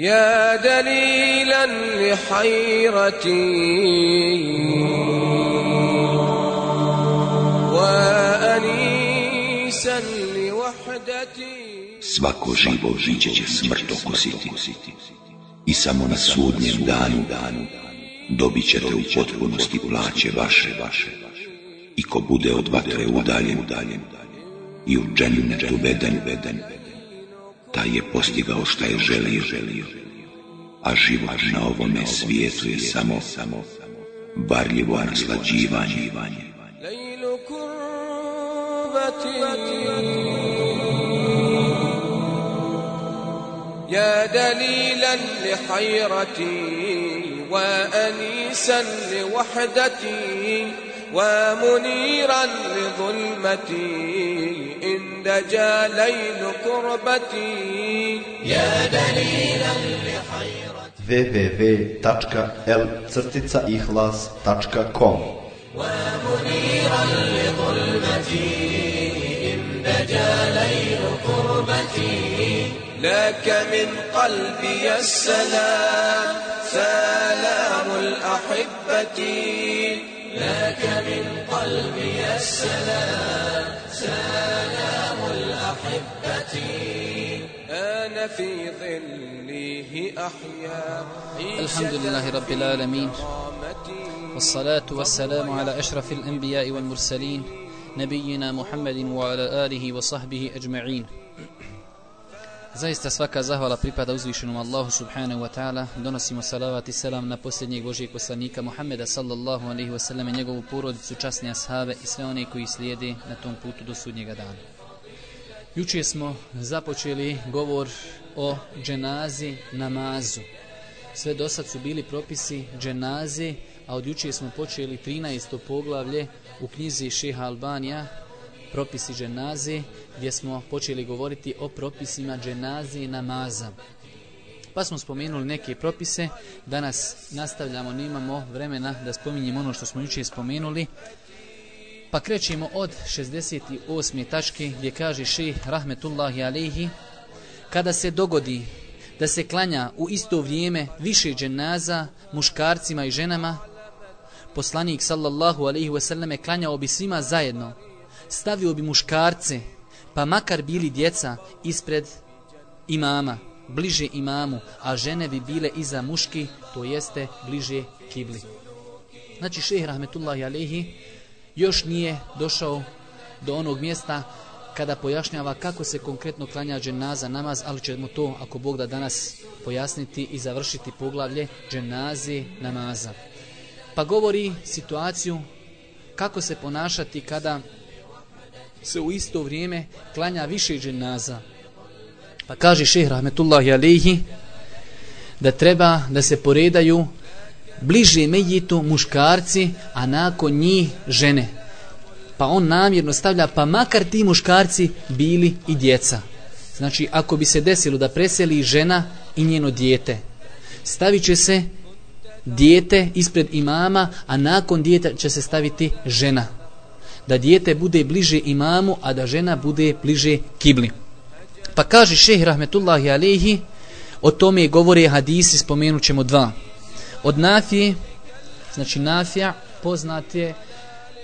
يا دليلا لحيرتي وأنيسا لوحدتي Svako živo žiće će smrt okusiti i samo na sudnjem danu danu dobit ćete u potpunosti plaće vaše vaše i ko bude od vatre udaljen udaljen i u džennetu veden veden taj je postigao šta je želio želio a život na ovome svijetu je samo samo varljivo naslađivanje ليل كربتي يا دليلا لحيرتي وأنيسا لوحدتي ومنيرا لظلمتي إن دجا ليل كربتي يا دليلا www.l-ihlas.com لك من قلبي السلام سلام الأحبة. لك من قلبي السلام سلام الأحبة أنا في ظله أحيا الحمد لله رب العالمين والصلاة والسلام على أشرف الأنبياء والمرسلين نبينا محمد وعلى آله وصحبه أجمعين. Zaista svaka zahvala pripada uzvišenom Allahu subhanahu wa ta'ala. Donosimo salavat i selam na posljednjeg Božijeg poslanika Muhammeda sallallahu alaihi wa sallam i njegovu porodicu, časne ashave i sve one koji slijede na tom putu do sudnjega dana. Juče smo započeli govor o dženazi namazu. Sve do sad su bili propisi dženaze, a od juče smo počeli 13. poglavlje u knjizi Šeha Albanija, propisi dženazi gdje smo počeli govoriti o propisima dženazi i namaza. Pa smo spomenuli neke propise, danas nastavljamo, nimamo vremena da spominjemo ono što smo juče spomenuli, pa krećemo od 68. tačke gdje kaže šeh rahmetullahi Alehi kada se dogodi da se klanja u isto vrijeme više dženaza muškarcima i ženama, poslanik sallallahu alaihi wasallam klanjao bi svima zajedno, stavio bi muškarce, pa makar bili djeca ispred imama, bliže imamu, a žene bi bile iza muški, to jeste bliže kibli. Znači šeh rahmetullahi alehi još nije došao do onog mjesta kada pojašnjava kako se konkretno klanja dženaza namaz, ali ćemo to, ako Bog da danas pojasniti i završiti poglavlje dženaze namaza. Pa govori situaciju kako se ponašati kada se u isto vrijeme klanja više dženaza. Pa kaže šehr rahmetullahi alaihi da treba da se poredaju bliže mejitu muškarci, a nakon njih žene. Pa on namjerno stavlja, pa makar ti muškarci bili i djeca. Znači, ako bi se desilo da preseli žena i njeno dijete, stavit će se dijete ispred imama, a nakon dijeta će se staviti žena da dijete bude bliže imamu, a da žena bude bliže kibli. Pa kaže šeh rahmetullahi alehi, o tome govore hadisi, spomenut ćemo dva. Od Nafije, znači Nafija, poznat je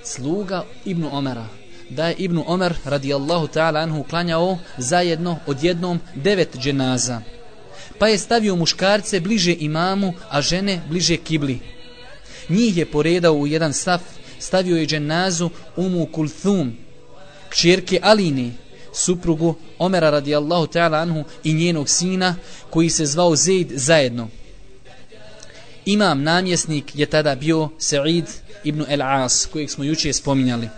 sluga Ibnu Omera. Da je Ibnu Omer radijallahu ta'ala anhu klanjao zajedno odjednom devet dženaza. Pa je stavio muškarce bliže imamu, a žene bliže kibli. Njih je poredao u jedan saf stavio je dženazu Umu Kulthum, kćerke Alini, suprugu Omera radijallahu ta'ala anhu i njenog sina koji se zvao Zaid zajedno. Imam namjesnik je tada bio Sa'id ibn El-As, kojeg smo juče spominjali.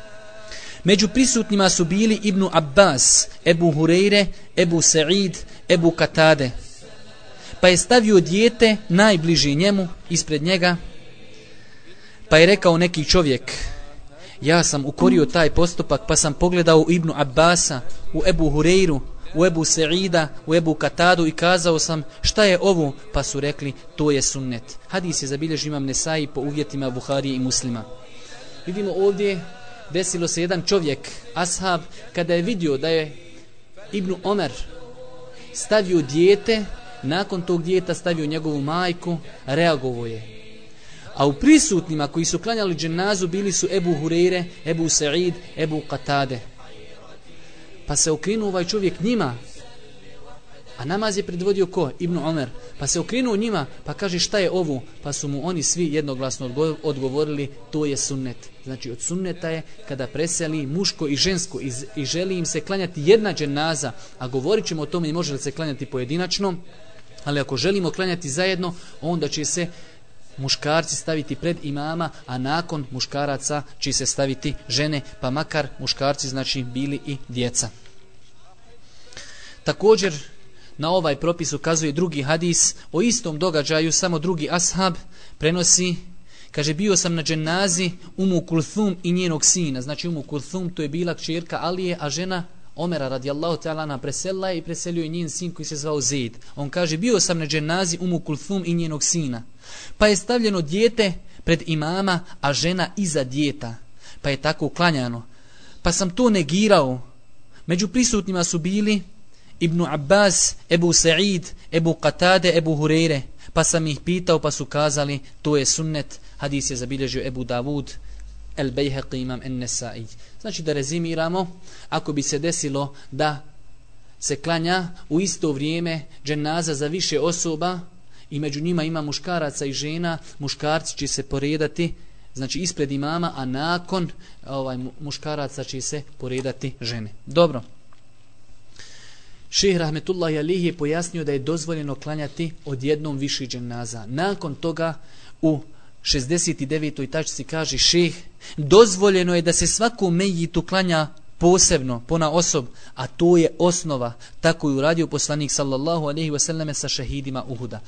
Među prisutnima su bili Ibnu Abbas, Ebu Hureyre, Ebu Sa'id, Ebu Katade. Pa je stavio dijete najbliže njemu, ispred njega, Pa je rekao neki čovjek, ja sam ukorio taj postupak, pa sam pogledao u Ibnu Abbasa, u Ebu Hureyru, u Ebu Sa'ida, u Ebu Katadu i kazao sam šta je ovo, pa su rekli to je sunnet. Hadis je zabilježi imam Nesai po uvjetima Buharije i muslima. Vidimo ovdje, desilo se jedan čovjek, ashab, kada je vidio da je Ibnu Omer stavio dijete nakon tog dijeta stavio njegovu majku, reagovo je. A u prisutnima koji su klanjali dženazu bili su Ebu Hureyre, Ebu Sa'id, Ebu Qatade. Pa se okrenuo ovaj čovjek njima, a namaz je predvodio ko? Ibn Omer. Pa se okrenuo njima, pa kaže šta je ovo? Pa su mu oni svi jednoglasno odgovorili, to je sunnet. Znači od sunneta je kada preseli muško i žensko i, i želi im se klanjati jedna dženaza, a govorit ćemo o tome i može li se klanjati pojedinačno, ali ako želimo klanjati zajedno, onda će se muškarci staviti pred imama, a nakon muškaraca će se staviti žene, pa makar muškarci znači bili i djeca. Također, na ovaj propis ukazuje drugi hadis o istom događaju, samo drugi ashab prenosi, kaže, bio sam na dženazi Umu Kulthum i njenog sina. Znači, Umu Kulthum to je bila čirka Alije, a žena Omera radijallahu ta'ala na preselila i preselio je njen sin koji se zvao Zaid. On kaže, bio sam na dženazi Umu Kulthum i njenog sina. Pa je stavljeno dijete pred imama, a žena iza dijeta. Pa je tako uklanjano. Pa sam to negirao. Među prisutnima su bili Ibn Abbas, Ebu Sa'id, Ebu Qatade, Ebu Hureyre. Pa sam ih pitao pa su kazali to je sunnet. Hadis je zabilježio Ebu Davud, El Bejheqi imam en Nesai. Znači da rezimiramo, ako bi se desilo da se klanja u isto vrijeme dženaza za više osoba, i među njima ima muškaraca i žena, muškarci će se poredati, znači ispred imama, a nakon ovaj muškaraca će se poredati žene. Dobro. Ših Rahmetullah Jalih je pojasnio da je dozvoljeno klanjati od jednom viši dženaza. Nakon toga u 69. tačci kaže šeh, dozvoljeno je da se svaku mejitu klanja posebno, pona osob, a to je osnova, tako je uradio poslanik sallallahu alaihi wasallame sa šehidima Uhuda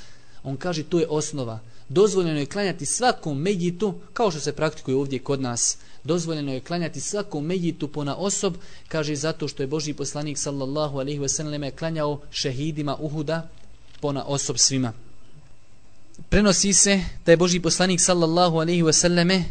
on kaže to je osnova. Dozvoljeno je klanjati svakom mejitu, kao što se praktikuje ovdje kod nas. Dozvoljeno je klanjati svakom mejitu pona osob, kaže zato što je Boži poslanik sallallahu alaihi wasallame klanjao šehidima Uhuda pona osob svima. Prenosi se da je Boži poslanik sallallahu alaihi ve selleme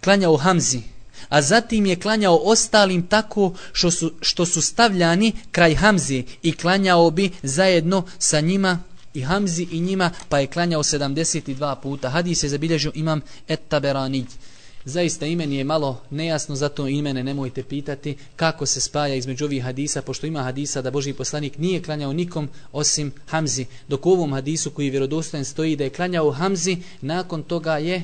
klanjao Hamzi, a zatim je klanjao ostalim tako što su, što su stavljani kraj Hamzi i klanjao bi zajedno sa njima i Hamzi i njima, pa je klanjao 72 puta. Hadis je zabilježio imam et taberani. Zaista imen je malo nejasno, zato imene nemojte pitati kako se spaja između ovih hadisa, pošto ima hadisa da Boži poslanik nije klanjao nikom osim Hamzi. Dok u ovom hadisu koji je vjerodostojen stoji da je klanjao Hamzi, nakon toga je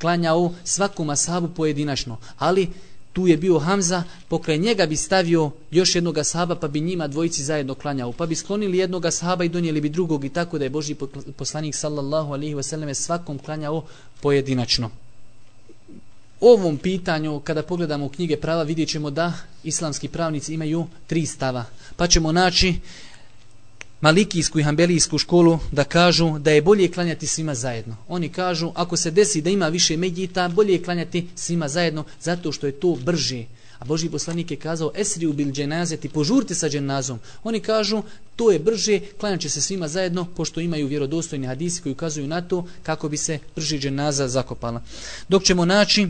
klanjao svakom asabu pojedinačno. Ali tu je bio Hamza, pokraj njega bi stavio još jednog asaba pa bi njima dvojici zajedno klanjao. Pa bi sklonili jednog asaba i donijeli bi drugog i tako da je Boži poslanik sallallahu alihi wasallam svakom klanjao pojedinačno. Ovom pitanju, kada pogledamo knjige prava, vidjet ćemo da islamski pravnici imaju tri stava. Pa ćemo naći malikijsku i hambelijsku školu da kažu da je bolje klanjati svima zajedno. Oni kažu ako se desi da ima više medjita, bolje je klanjati svima zajedno zato što je to brže. A Boži poslanik je kazao esri ubil dženazeti, požurite sa dženazom. Oni kažu to je brže, klanjat će se svima zajedno pošto imaju vjerodostojni hadisi koji ukazuju na to kako bi se brže dženaza zakopala. Dok ćemo naći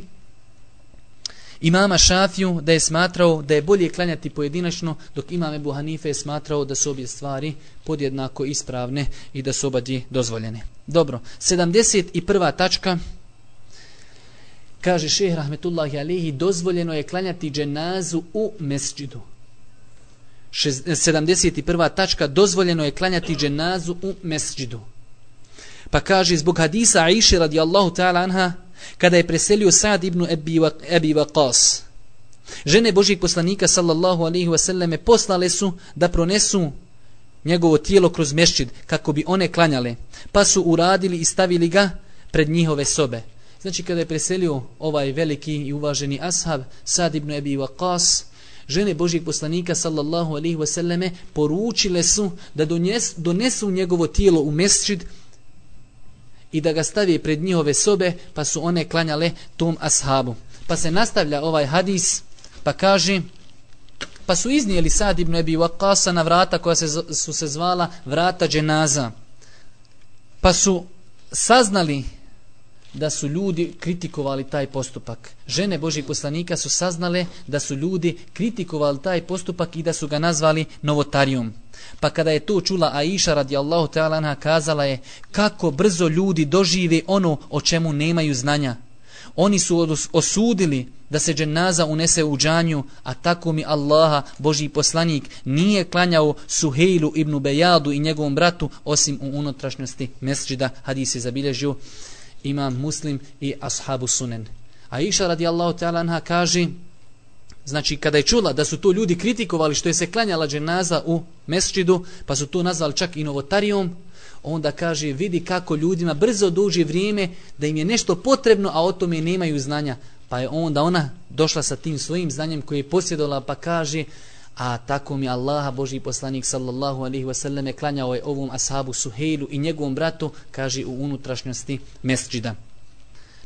imama Šafiju da je smatrao da je bolje klanjati pojedinačno, dok imam Ebu Hanife je smatrao da su obje stvari podjednako ispravne i da su obadje dozvoljene. Dobro, 71. tačka kaže šehr Rahmetullahi Alihi dozvoljeno je klanjati dženazu u mesđidu. 71. Eh, tačka dozvoljeno je klanjati dženazu u mesđidu. Pa kaže zbog hadisa Aisha radijallahu ta'ala anha kada je preselio Sad ibn Ebi Waqas. Žene Božih poslanika sallallahu alaihi wasallame poslale su da pronesu njegovo tijelo kroz mešćid kako bi one klanjale. Pa su uradili i stavili ga pred njihove sobe. Znači kada je preselio ovaj veliki i uvaženi ashab Sad ibn Ebi Waqas, žene Božih poslanika sallallahu alaihi wasallame poručile su da donesu njegovo tijelo u mešćid i da ga stavi pred njihove sobe, pa su one klanjale tom ashabu. Pa se nastavlja ovaj hadis, pa kaže, pa su iznijeli Sad ibn Ebi Waqasa na vrata koja se, su se zvala vrata dženaza. Pa su saznali da su ljudi kritikovali taj postupak. Žene Božih poslanika su saznale da su ljudi kritikovali taj postupak i da su ga nazvali novotarijom. Pa kada je to čula Aisha radijallahu ta'ala anha kazala je kako brzo ljudi dožive ono o čemu nemaju znanja. Oni su osudili da se dženaza unese u džanju, a tako mi Allaha, Boži poslanik, nije klanjao Suhejlu ibn Bejadu i njegovom bratu, osim u unutrašnjosti mesđida, hadis je zabilježio imam muslim i ashabu sunen. A iša radijallahu ta'ala anha kaže, znači kada je čula da su to ljudi kritikovali što je se klanjala dženaza u mesčidu, pa su to nazvali čak i novotarijom, onda kaže vidi kako ljudima brzo duži vrijeme da im je nešto potrebno, a o tome nemaju znanja. Pa je onda ona došla sa tim svojim znanjem koje je posjedovala pa kaže a tako mi Allaha Boži poslanik sallallahu alaihi wasallam klanjao je ovom ashabu Suhejlu i njegovom bratu kaže u unutrašnjosti mesđida.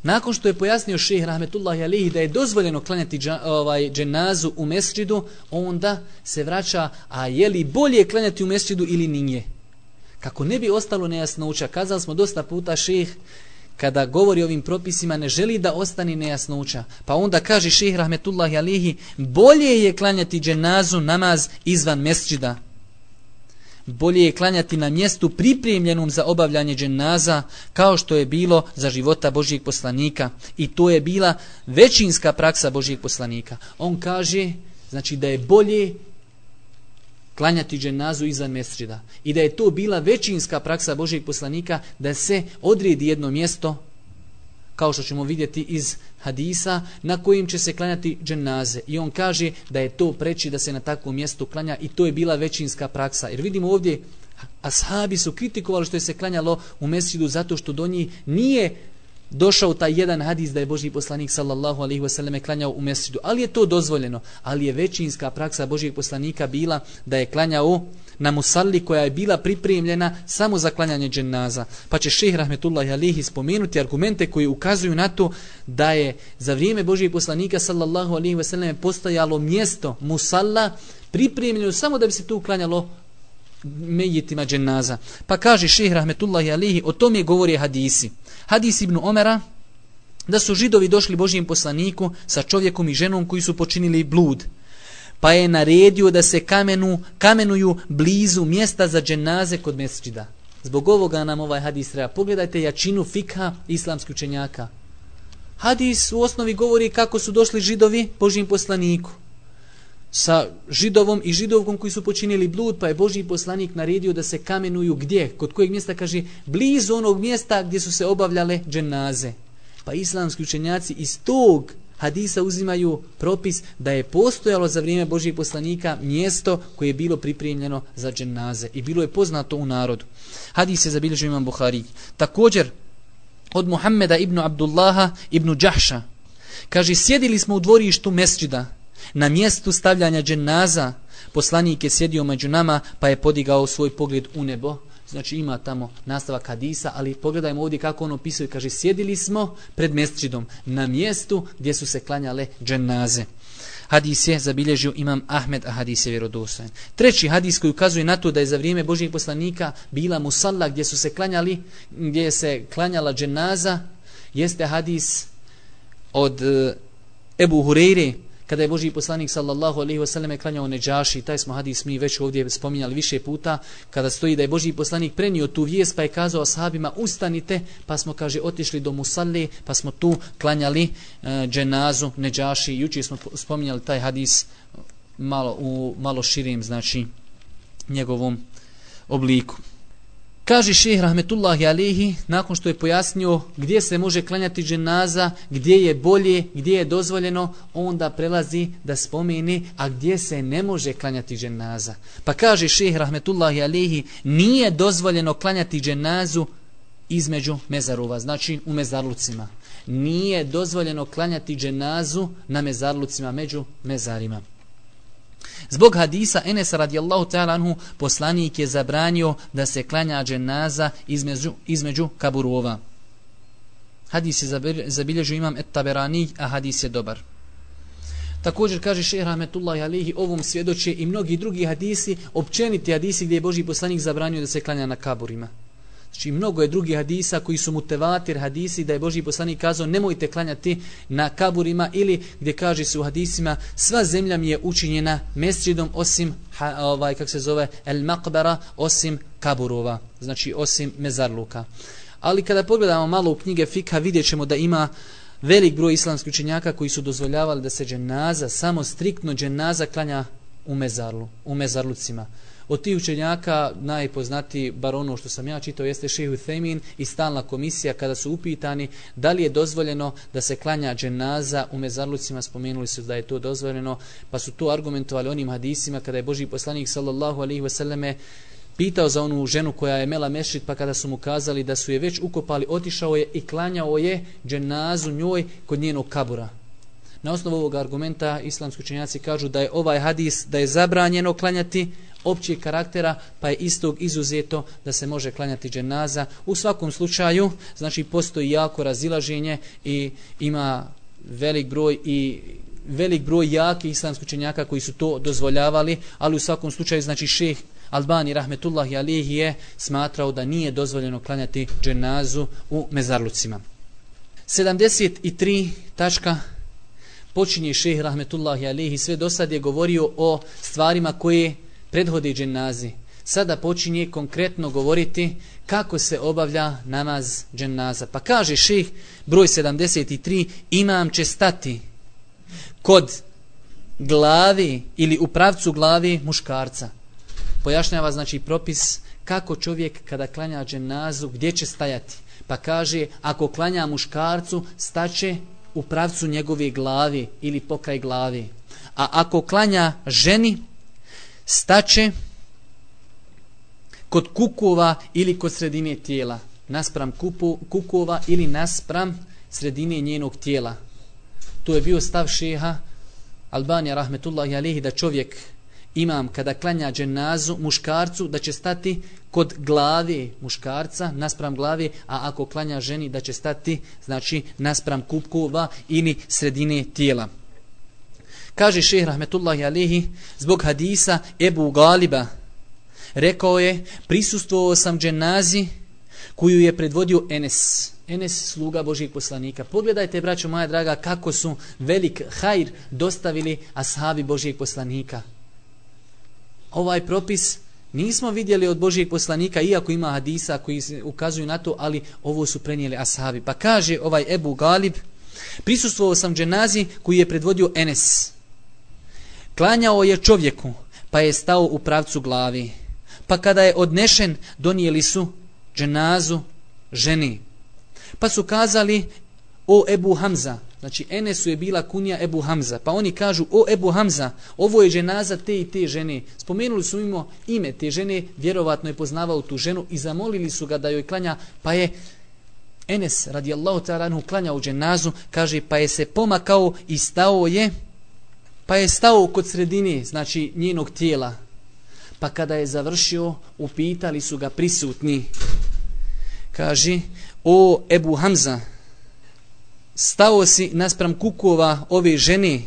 Nakon što je pojasnio šeheh rahmetullahi alihi da je dozvoljeno klanjati dža, ovaj, dženazu u mesđidu, onda se vraća, a je li bolje klanjati u mesđidu ili nije? Kako ne bi ostalo nejasnoća, kazali smo dosta puta šeh, kada govori ovim propisima, ne želi da ostani nejasnoća. Pa onda kaže ših rahmetullahi alihi, bolje je klanjati dženazu namaz izvan mesđida. Bolje je klanjati na mjestu pripremljenom za obavljanje dženaza, kao što je bilo za života Božijeg poslanika. I to je bila većinska praksa Božijeg poslanika. On kaže, znači da je bolje klanjati dženazu izvan mesrida. I da je to bila većinska praksa Božijeg poslanika da se odredi jedno mjesto, kao što ćemo vidjeti iz hadisa, na kojim će se klanjati dženaze. I on kaže da je to preći da se na takvom mjestu klanja i to je bila većinska praksa. Jer vidimo ovdje, ashabi su kritikovali što je se klanjalo u mesridu zato što do njih nije došao taj jedan hadis da je Boži poslanik sallallahu alaihi wasallam klanjao u mesjidu. Ali je to dozvoljeno. Ali je većinska praksa Božijeg poslanika bila da je klanjao na musalli koja je bila pripremljena samo za klanjanje dženaza. Pa će šehr rahmetullahi alihi spomenuti argumente koji ukazuju na to da je za vrijeme Božijeg poslanika sallallahu alaihi wasallam postojalo mjesto musalla pripremljeno samo da bi se tu klanjalo mejitima dženaza. Pa kaže šehr rahmetullahi alihi o tome govori hadisi. Hadis ibn Omera, da su židovi došli Božijem poslaniku sa čovjekom i ženom koji su počinili blud. Pa je naredio da se kamenu, kamenuju blizu mjesta za dženaze kod mesčida. Zbog ovoga nam ovaj hadis treba. Pogledajte jačinu fikha islamskih učenjaka. Hadis u osnovi govori kako su došli židovi Božijem poslaniku sa židovom i židovkom koji su počinili blud, pa je Boži poslanik naredio da se kamenuju gdje, kod kojeg mjesta kaže, blizu onog mjesta gdje su se obavljale dženaze. Pa islamski učenjaci iz tog hadisa uzimaju propis da je postojalo za vrijeme Božjeg poslanika mjesto koje je bilo pripremljeno za dženaze i bilo je poznato u narodu. Hadis je zabilježio imam Buhari. Također, od Muhammeda ibn Abdullaha ibn Đahša, kaže, sjedili smo u dvorištu mesđida, Na mjestu stavljanja dženaza poslanik je sjedio među nama pa je podigao svoj pogled u nebo. Znači ima tamo nastava kadisa, ali pogledajmo ovdje kako on opisuje. Kaže, sjedili smo pred mestridom na mjestu gdje su se klanjale dženaze. Hadis je zabilježio imam Ahmed, a hadis je vjerodostojen. Treći hadis koji ukazuje na to da je za vrijeme Božijeg poslanika bila musalla gdje su se klanjali, gdje se klanjala dženaza, jeste hadis od eh, Ebu Hureyre, kada je Boži poslanik sallallahu alaihi wasallam klanjao neđaši, taj smo hadis mi već ovdje spominjali više puta, kada stoji da je Boži poslanik prenio tu vijest pa je kazao ashabima ustanite, pa smo kaže otišli do Musalli, pa smo tu klanjali e, dženazu neđaši, jučer smo spominjali taj hadis e, malo u malo širim znači njegovom obliku. Kaže šehr Rahmetullahi Alihi, nakon što je pojasnio gdje se može klanjati dženaza, gdje je bolje, gdje je dozvoljeno, onda prelazi da spomeni, a gdje se ne može klanjati dženaza. Pa kaže šehr Rahmetullahi Alihi, nije dozvoljeno klanjati dženazu između mezarova, znači u mezarlucima. Nije dozvoljeno klanjati dženazu na mezarlucima, među mezarima. Zbog hadisa Enes radijallahu ta'ala anhu poslanik je zabranio da se klanja dženaza između, između kaburova. Hadis je zabilježio imam et taberani, a hadis je dobar. Također kaže šehr Rahmetullahi alihi ovom svjedoče i mnogi drugi hadisi, općeniti hadisi gdje je Boži poslanik zabranio da se klanja na kaburima. Znači mnogo je drugih hadisa koji su mutevatir hadisi da je Boži poslanik kazao nemojte klanjati na kaburima ili gdje kaže se u hadisima sva zemlja mi je učinjena mesđidom osim ha, ovaj kako se zove el makbara osim kaburova znači osim mezarluka. Ali kada pogledamo malo u knjige Fika vidjet da ima velik broj islamskih učenjaka koji su dozvoljavali da se dženaza, samo striktno dženaza klanja u mezarlu, u mezarlucima. Od tih učenjaka najpoznatiji, bar ono što sam ja čitao, jeste Šehu Themin i stalna komisija kada su upitani da li je dozvoljeno da se klanja dženaza u mezarlucima, spomenuli su da je to dozvoljeno, pa su to argumentovali onim hadisima kada je Boži poslanik sallallahu alaihi wasallame pitao za onu ženu koja je mela mešit, pa kada su mu kazali da su je već ukopali, otišao je i klanjao je dženazu njoj kod njenog kabura. Na osnovu ovog argumenta islamski učenjaci kažu da je ovaj hadis da je zabranjeno klanjati općeg karaktera, pa je istog izuzeto da se može klanjati dženaza. U svakom slučaju, znači postoji jako razilaženje i ima velik broj i velik broj jakih islamskih učenjaka koji su to dozvoljavali, ali u svakom slučaju znači šeh Albani rahmetullahi alihi je smatrao da nije dozvoljeno klanjati dženazu u mezarlucima. 73 tačka počinje šeh rahmetullahi alihi sve do sad je govorio o stvarima koje prethodi dženazi. Sada počinje konkretno govoriti kako se obavlja namaz dženaza. Pa kaže ših, broj 73 imam će stati kod glavi ili u pravcu glavi muškarca pojašnjava znači propis kako čovjek kada klanja dženazu gdje će stajati. Pa kaže ako klanja muškarcu staće u pravcu njegove glavi ili pokraj glavi. A ako klanja ženi staće kod kukova ili kod sredine tijela. Naspram kupu, kukova ili naspram sredine njenog tijela. To je bio stav šeha Albanija rahmetullahi alihi da čovjek imam kada klanja dženazu muškarcu da će stati kod glave muškarca naspram glave, a ako klanja ženi da će stati znači naspram kupkova ili sredine tijela. Kaže šehr rahmetullahi alihi zbog hadisa Ebu Galiba rekao je prisustvovao sam dženazi koju je predvodio Enes. Enes sluga Božijeg poslanika. Pogledajte, braćo moja draga, kako su velik hajr dostavili ashabi Božijeg poslanika ovaj propis nismo vidjeli od Božijeg poslanika, iako ima hadisa koji ukazuju na to, ali ovo su prenijeli ashabi. Pa kaže ovaj Ebu Galib, prisustvovao sam dženazi koji je predvodio Enes. Klanjao je čovjeku, pa je stao u pravcu glavi. Pa kada je odnešen, donijeli su dženazu ženi. Pa su kazali, o Ebu Hamza, Znači, Enesu je bila kunija Ebu Hamza. Pa oni kažu, o Ebu Hamza, ovo je dženaza te i te žene. Spomenuli su imo ime te žene, vjerovatno je poznavao tu ženu i zamolili su ga da joj klanja, pa je Enes, radijallahu ta'ala, klanjao dženazu, kaže, pa je se pomakao i stao je, pa je stao kod sredine, znači, njenog tijela. Pa kada je završio, upitali su ga prisutni. Kaže, o Ebu Hamza, stao si naspram kukova ove žene,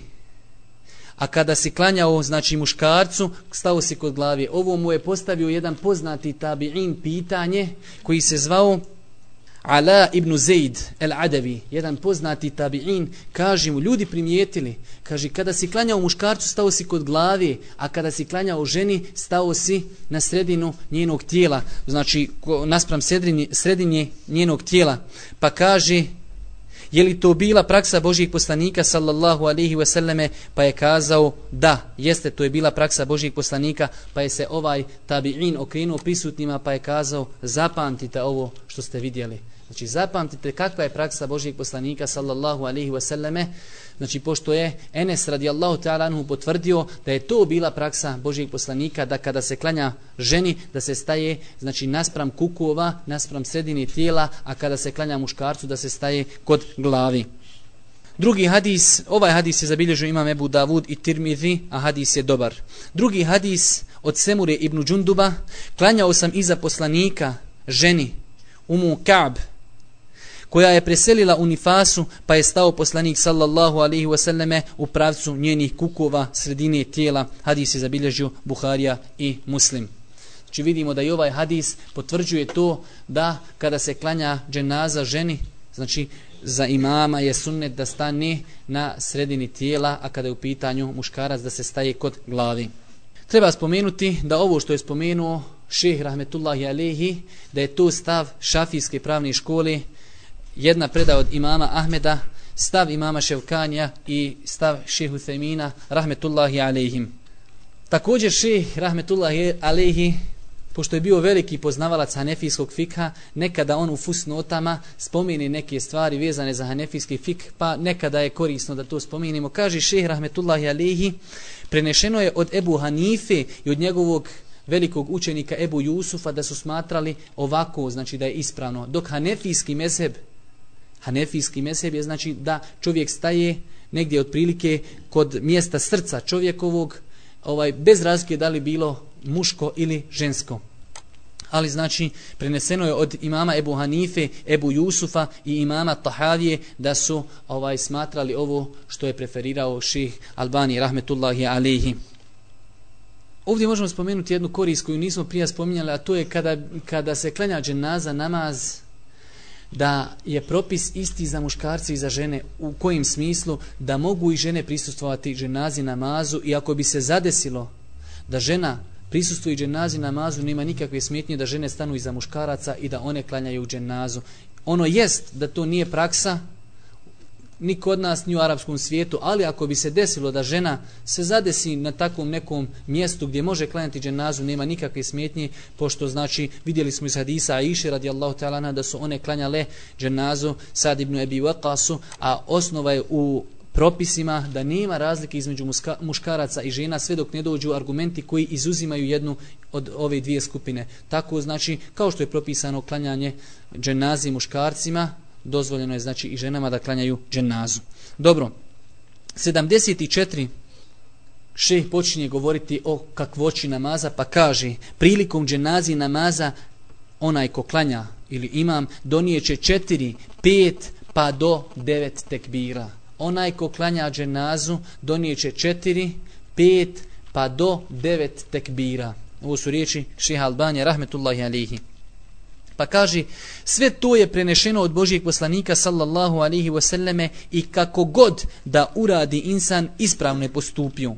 a kada si klanjao, znači muškarcu, stao si kod glavi. Ovo mu je postavio jedan poznati tabi'in pitanje koji se zvao Ala ibn Zaid el-Adavi, jedan poznati tabi'in, kaže mu, ljudi primijetili, kaže, kada si klanjao muškarcu, stao si kod glavi, a kada si klanjao ženi, stao si na sredinu njenog tijela, znači, naspram sredinje, sredinje njenog tijela. Pa kaže, Je li to bila praksa Božijeg poslanika sallallahu alaihi wasallame pa je kazao da, jeste to je bila praksa Božijeg poslanika pa je se ovaj tabi'in okrenuo prisutnima pa je kazao zapamtite ovo što ste vidjeli. Znači zapamtite kakva je praksa Božijeg poslanika sallallahu alaihi wasallame Znači, pošto je Enes radijallahu ta'ala anhu potvrdio da je to bila praksa Božijeg poslanika, da kada se klanja ženi, da se staje, znači, naspram kukova, naspram sredini tijela, a kada se klanja muškarcu, da se staje kod glavi. Drugi hadis, ovaj hadis je zabilježio imam Ebu Davud i Tirmidhi, a hadis je dobar. Drugi hadis od Semure ibn Đunduba, klanjao sam iza poslanika ženi, umu Ka'b, koja je preselila u Nifasu, pa je stao poslanik sallallahu alaihi wasallame u pravcu njenih kukova sredine tijela. Hadis je zabilježio Buharija i Muslim. Znači vidimo da i ovaj hadis potvrđuje to da kada se klanja dženaza ženi, znači za imama je sunnet da stane na sredini tijela, a kada je u pitanju muškarac da se staje kod glavi. Treba spomenuti da ovo što je spomenuo šeh rahmetullahi alehi, da je to stav šafijske pravne škole, jedna preda od imama Ahmeda, stav imama Ševkanja i stav šehu Themina rahmetullahi alejhim. Također šeh rahmetullahi alejhi, pošto je bio veliki poznavalac hanefijskog fikha, nekada on u fusnotama spomeni neke stvari vezane za hanefijski fik, pa nekada je korisno da to spomenimo. Kaže šeh, Rahmetullahi alejhi, prenešeno je od Ebu Hanife i od njegovog velikog učenika Ebu Jusufa da su smatrali ovako, znači da je ispravno. Dok hanefijski mezheb, hanefijski meseb je znači da čovjek staje negdje otprilike kod mjesta srca čovjekovog, ovaj bez razlike da li bilo muško ili žensko. Ali znači preneseno je od imama Ebu Hanife, Ebu Jusufa i imama Tahavije da su ovaj smatrali ovo što je preferirao ših Albani rahmetullahi alihi. Ovdje možemo spomenuti jednu korist koju nismo prija spominjali, a to je kada, kada se klanja dženaza namaz da je propis isti za muškarce i za žene u kojim smislu da mogu i žene prisustvovati dženazi namazu i ako bi se zadesilo da žena prisustuje dženazi namazu, nema nikakve smetnje da žene stanu iza muškaraca i da one klanjaju dženazu. Ono jest da to nije praksa ni kod nas, ni u arapskom svijetu, ali ako bi se desilo da žena se zadesi na takvom nekom mjestu gdje može klanjati dženazu, nema nikakve smetnje, pošto znači vidjeli smo iz hadisa Aisha radijallahu ta'ala da su one klanjale dženazu Sad ibn Ebi Waqasu, a osnova je u propisima da nema razlike između muska, muškaraca i žena sve dok ne dođu argumenti koji izuzimaju jednu od ove dvije skupine. Tako znači, kao što je propisano klanjanje dženazi muškarcima, dozvoljeno je znači i ženama da klanjaju dženazu. Dobro, 74 šeh počinje govoriti o kakvoći namaza, pa kaže, prilikom dženazi namaza, onaj ko klanja ili imam, donijeće 4, 5, pa do 9 tekbira onaj ko klanja dženazu donijeće četiri, pet, pa do 9 tekbira. Ovo su riječi šeha Albanija, rahmetullahi alihi. Pa kaže, sve to je prenešeno od Božijeg poslanika, sallallahu alihi wasallame, i kako god da uradi insan, ispravno je postupio.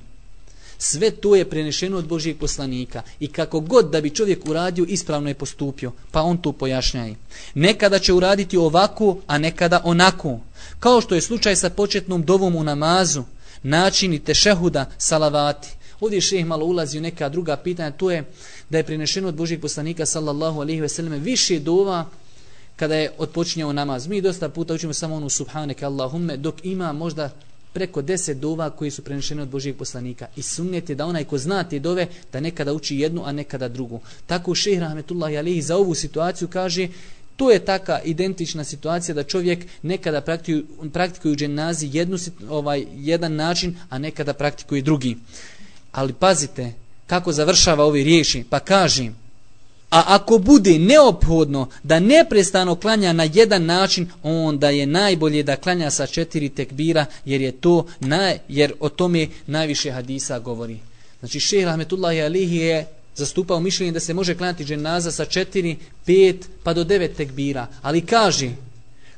Sve to je prenešeno od Božijeg poslanika i kako god da bi čovjek uradio, ispravno je postupio. Pa on to pojašnjaje. Nekada će uraditi ovako, a nekada onako. Kao što je slučaj sa početnom dovom u namazu, načini tešehuda, salavati. Ovdje šeh malo ulazi u neka druga pitanja, to je da je prinešeno od Božijeg poslanika, sallallahu alihi veselime, više dova kada je odpočinjao namaz. Mi dosta puta učimo samo onu subhaneke Allahumme, dok ima možda preko deset dova koji su prenešeni od Božijeg poslanika. I sunnet je da onaj ko zna te dove, da nekada uči jednu, a nekada drugu. Tako šehr Rahmetullahi Alihi za ovu situaciju kaže, to je taka identična situacija da čovjek nekada praktikuju, praktikuju dženazi jednu, ovaj, jedan način, a nekada praktikuje drugi. Ali pazite, kako završava ovi riješi, pa kažem, A ako bude neophodno da neprestano klanja na jedan način, onda je najbolje da klanja sa četiri tekbira, jer je to naj, jer o tome najviše hadisa govori. Znači, šehr Ahmetullahi Alihi je zastupao mišljenje da se može klanjati dženaza sa četiri, pet, pa do devet tekbira. Ali kaže,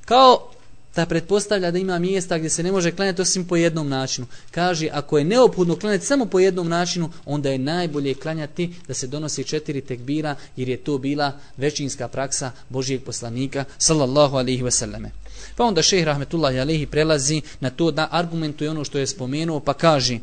kao da pretpostavlja da ima mjesta gdje se ne može klanjati osim po jednom načinu. Kaže, ako je neophodno klanjati samo po jednom načinu, onda je najbolje klanjati da se donosi četiri tekbira, jer je to bila većinska praksa Božijeg poslanika, sallallahu alihi wasallame. Pa onda šeh rahmetullahi alihi prelazi na to da argumentuje ono što je spomenuo, pa kaže,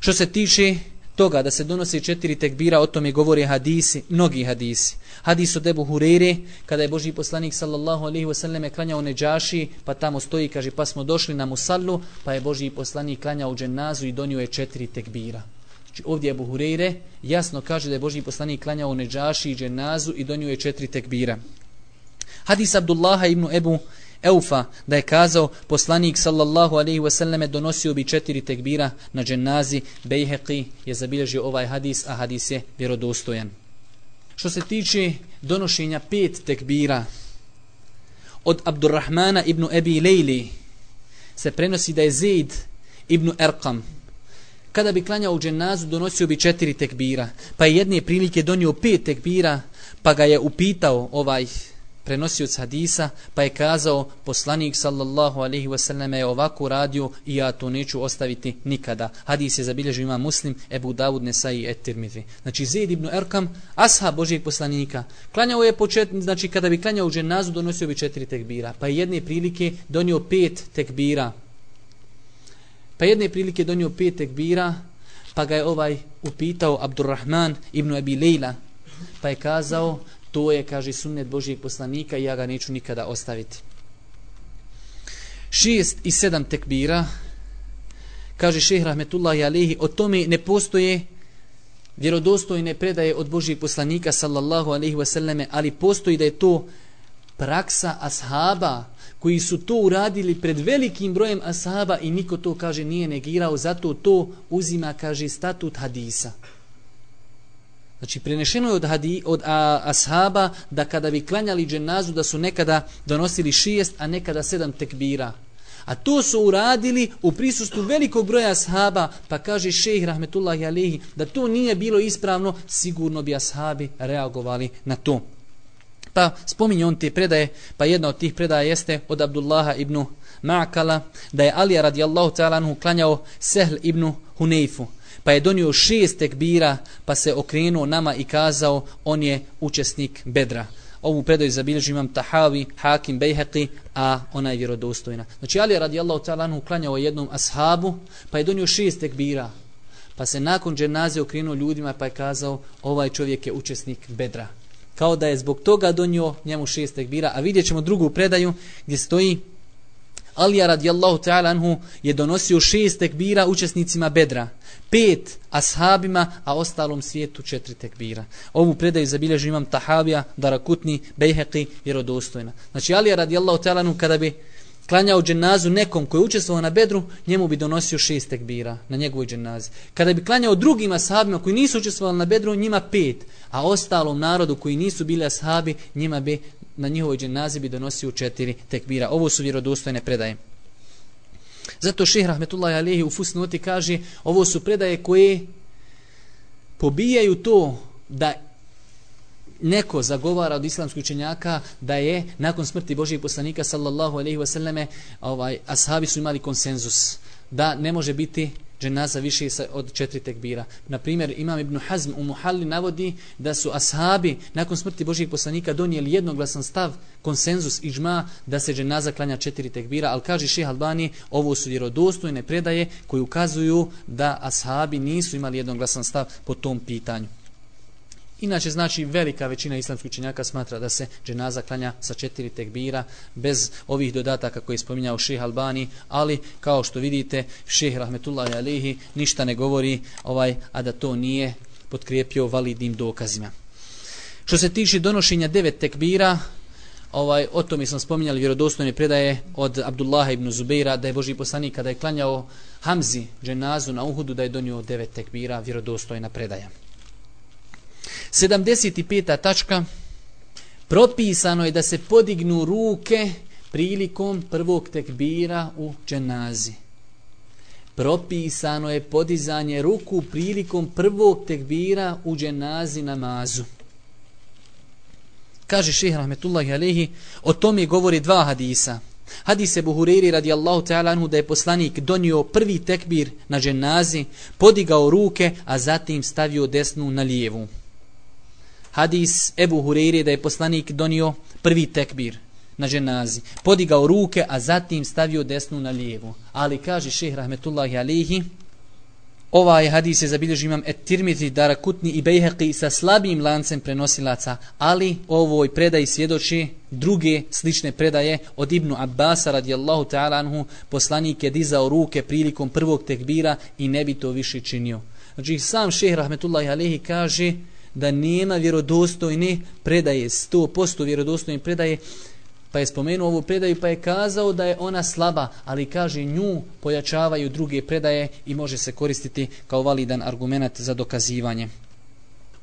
što se tiče toga da se donosi četiri tekbira, o tome govore hadisi, mnogi hadisi. Hadis od Ebu Hurere, kada je Boži poslanik sallallahu alaihi wasallam klanjao neđaši, pa tamo stoji, kaže, pa smo došli na musallu, pa je Boži poslanik klanjao u dženazu i donio je četiri tekbira. Znači, ovdje Ebu Hurere jasno kaže da je Boži poslanik klanjao u neđaši i dženazu i donio je četiri tekbira. Hadis Abdullaha ibn Ebu Eufa da je kazao poslanik sallallahu alaihi wasallam donosio bi četiri tekbira na dženazi Bejheqi je zabilježio ovaj hadis a hadis je vjerodostojan što se tiče donošenja pet tekbira od Abdurrahmana ibn Ebi Lejli se prenosi da je Zaid ibn Erkam kada bi klanjao u dženazu, donosio bi četiri tekbira. Pa je jedne prilike donio pet tekbira, pa ga je upitao ovaj prenosioc hadisa, pa je kazao poslanik sallallahu alaihi wasallam je ovako radio i ja to neću ostaviti nikada. Hadis je zabilježio ima muslim Ebu Davud Nesai et Tirmidhi. Znači Zaid ibn Erkam, asha Božijeg poslanika, klanjao je počet, znači kada bi klanjao u dženazu donosio bi četiri tekbira, pa je jedne prilike donio pet tekbira. Pa jedne prilike donio pet tekbira, pa ga je ovaj upitao Abdurrahman ibn Abi Lejla, pa je kazao To je, kaže, sunnet Božijeg poslanika i ja ga neću nikada ostaviti. Šest i sedam tekbira, kaže šehr Rahmetullahi Alehi, o tome ne postoje vjerodostojne predaje od Božijeg poslanika, sallallahu alaihi wasallame, ali postoji da je to praksa ashaba, koji su to uradili pred velikim brojem ashaba i niko to, kaže, nije negirao, zato to uzima, kaže, statut hadisa. Znači, prenešeno je od, hadi, od a, ashaba da kada bi klanjali dženazu da su nekada donosili šijest, a nekada sedam tekbira. A to su uradili u prisustvu velikog broja ashaba, pa kaže šejh rahmetullahi alihi da to nije bilo ispravno, sigurno bi ashabi reagovali na to. Pa spominje on te predaje, pa jedna od tih predaja jeste od Abdullaha ibn Ma'kala, da je Alija radijallahu ta'ala anhu klanjao Sehl ibn Huneifu pa je donio šest tekbira, pa se okrenuo nama i kazao, on je učesnik bedra. Ovu predaju zabilježi imam Tahavi, Hakim, Bejheqi, a ona je vjerodostojna. Znači, Ali radijallahu ta'ala uklanjao jednom ashabu, pa je donio šest tekbira, pa se nakon dženaze okrenuo ljudima, pa je kazao, ovaj čovjek je učesnik bedra. Kao da je zbog toga donio njemu šest tekbira, a vidjet ćemo drugu predaju gdje stoji Alija radijallahu ta'ala anhu je donosio šest tekbira učesnicima bedra pet ashabima, a ostalom svijetu četiri tekbira. Ovu predaju zabilježu imam Tahavija, Darakutni, Bejheqi, vjerodostojna. Znači, Alija radijallahu talanu, kada bi klanjao dženazu nekom koji je učestvovao na bedru, njemu bi donosio šest tekbira na njegovoj dženazi. Kada bi klanjao drugim ashabima koji nisu učestvovali na bedru, njima pet, a ostalom narodu koji nisu bili ashabi, njima bi na njihovoj dženazi bi donosio četiri tekbira. Ovo su vjerodostojne predaje. Zato šehr Rahmetullahi Alehi u Fusnoti kaže ovo su predaje koje pobijaju to da neko zagovara od islamskih učenjaka da je nakon smrti Božijeg poslanika sallallahu alaihi wasallame ovaj, ashabi su imali konsenzus da ne može biti dženaza više od četiri tekbira. Na primjer, Imam Ibn Hazm u Muhalli navodi da su ashabi nakon smrti Božijeg poslanika donijeli jednoglasan stav, konsenzus i džma da se dženaza klanja četiri tekbira, ali kaže Šeha Albani, ovo su vjerodostojne predaje koji ukazuju da ashabi nisu imali jednoglasan stav po tom pitanju. Inače, znači, velika većina islamskih učenjaka smatra da se dženaza klanja sa četiri tekbira, bez ovih dodataka koje je spominjao ših Albani, ali, kao što vidite, ših Rahmetullahi Alihi ništa ne govori, ovaj a da to nije potkrijepio validnim dokazima. Što se tiče donošenja devet tekbira, ovaj, o tome sam spominjali vjerodostojne predaje od Abdullaha ibn Zubeira, da je Boži poslanik kada je klanjao Hamzi dženazu na Uhudu, da je donio devet tekbira, vjerodostojna predaja. 75. tačka propisano je da se podignu ruke prilikom prvog tekbira u dženazi. Propisano je podizanje ruku prilikom prvog tekbira u dženazi namazu. Kaže šehr Rahmetullahi Alehi, o tome govori dva hadisa. Hadise Buhuriri radijallahu ta'ala anhu da je poslanik donio prvi tekbir na dženazi, podigao ruke, a zatim stavio desnu na lijevu hadis Ebu Hureyre da je poslanik donio prvi tekbir na ženazi. Podigao ruke, a zatim stavio desnu na lijevu. Ali kaže šehr Rahmetullahi alihi, ovaj hadis je zabilježio imam et tirmiti darakutni i bejheqi sa slabim lancem prenosilaca, ali ovoj predaj svjedoči druge slične predaje od Ibnu Abbasa radijallahu ta'ala anhu, poslanik je dizao ruke prilikom prvog tekbira i ne bi to više činio. Znači sam šehr Rahmetullahi alihi kaže, da nema vjerodostojne predaje, 100% vjerodostojne predaje, pa je spomenuo ovu predaju pa je kazao da je ona slaba, ali kaže nju pojačavaju druge predaje i može se koristiti kao validan argument za dokazivanje.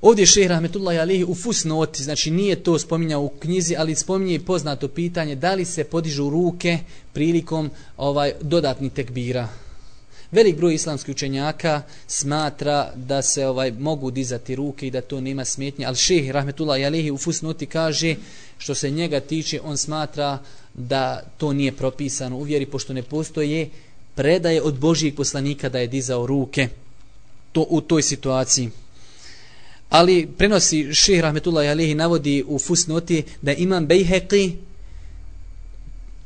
Ovdje šeh Rahmetullahi Alihi u fusnoti, znači nije to spominjao u knjizi, ali spominje poznato pitanje da li se podižu ruke prilikom ovaj dodatni tekbira. Velik broj islamskih učenjaka smatra da se ovaj mogu dizati ruke i da to nema smetnje, ali Šejh rahmetullah Jalehi u fusnoti kaže što se njega tiče, on smatra da to nije propisano u vjeri, pošto ne postoje predaje od Božijeg poslanika da je dizao ruke to u toj situaciji. Ali prenosi šeh rahmetullah Jalehi navodi u fusnoti da imam bejheqi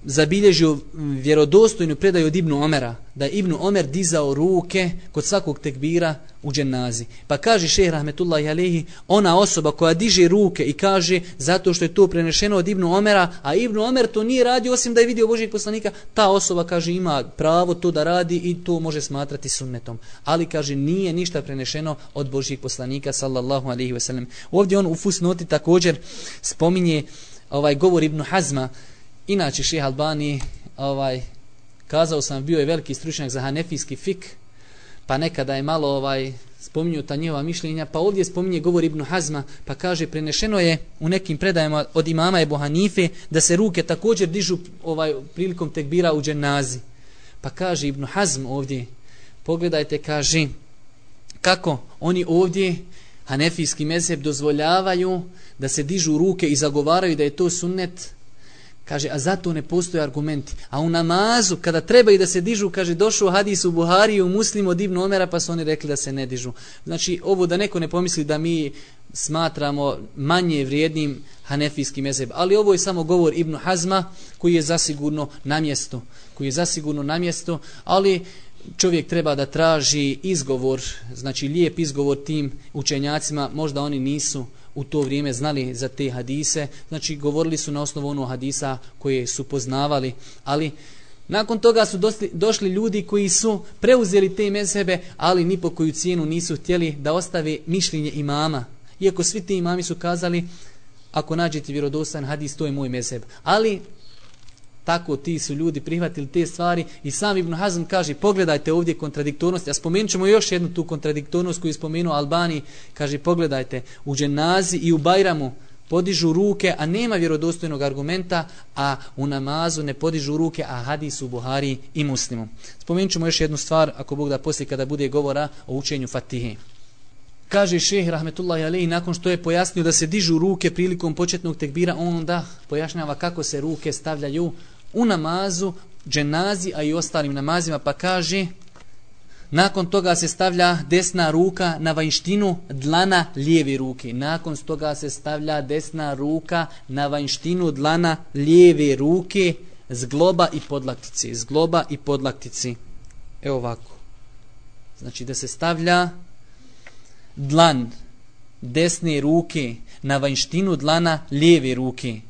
zabilježio vjerodostojnu predaju od Ibnu Omera, da je Ibnu Omer dizao ruke kod svakog tekbira u dženazi. Pa kaže šehr Rahmetullahi Alehi, ona osoba koja diže ruke i kaže zato što je to prenešeno od Ibnu Omera, a Ibnu Omer to nije radio osim da je vidio Božijeg poslanika, ta osoba kaže ima pravo to da radi i to može smatrati sunnetom. Ali kaže nije ništa prenešeno od Božijeg poslanika sallallahu alaihi ve sellem. Ovdje on u fusnoti također spominje ovaj govor Ibnu Hazma, Inače, šeha Albani, ovaj, kazao sam, bio je veliki stručnjak za hanefijski fik, pa nekada je malo ovaj spominju ta njeva mišljenja, pa ovdje spominje govor Ibn Hazma, pa kaže, prenešeno je u nekim predajama od imama Ebu Hanife, da se ruke također dižu ovaj prilikom tekbira u dženazi. Pa kaže Ibn Hazm ovdje, pogledajte, kaže, kako oni ovdje, hanefijski mezheb, dozvoljavaju da se dižu ruke i zagovaraju da je to sunnet, Kaže, a zato ne postoje argumenti. A u namazu, kada treba i da se dižu, kaže, došao hadis u Buhari u muslimu od Ibn Omera, pa su oni rekli da se ne dižu. Znači, ovo da neko ne pomisli da mi smatramo manje vrijednim hanefijski mezeb. Ali ovo je samo govor Ibn Hazma, koji je zasigurno na mjestu. Koji je zasigurno na mjestu, ali čovjek treba da traži izgovor, znači lijep izgovor tim učenjacima, možda oni nisu u to vrijeme znali za te hadise, znači govorili su na osnovu onog hadisa koje su poznavali, ali nakon toga su došli, došli ljudi koji su preuzeli te mezhebe, ali ni po koju cijenu nisu htjeli da ostave mišljenje imama. Iako svi ti imami su kazali, ako nađete vjerodostan hadis, to je moj mezheb. Ali tako ti su ljudi prihvatili te stvari i sam Ibn Hazm kaže pogledajte ovdje kontradiktornost, a spomenut ćemo još jednu tu kontradiktornost koju je spomenuo Albani, kaže pogledajte u dženazi i u Bajramu podižu ruke, a nema vjerodostojnog argumenta, a u namazu ne podižu ruke, a hadis u Buhari i muslimu. Spomenut ćemo još jednu stvar, ako Bog da poslije kada bude govora o učenju Fatihe. Kaže šeh rahmetullahi alejhi nakon što je pojasnio da se dižu ruke prilikom početnog tekbira, on onda pojašnjava kako se ruke stavljaju u namazu, dženazi, a i ostalim namazima, pa kaže, nakon toga se stavlja desna ruka na vanjštinu dlana lijeve ruke. Nakon toga se stavlja desna ruka na vanjštinu dlana lijeve ruke zgloba i podlaktice. Zgloba i podlaktice. Evo ovako. Znači da se stavlja dlan desne ruke na vanjštinu dlana lijeve ruke.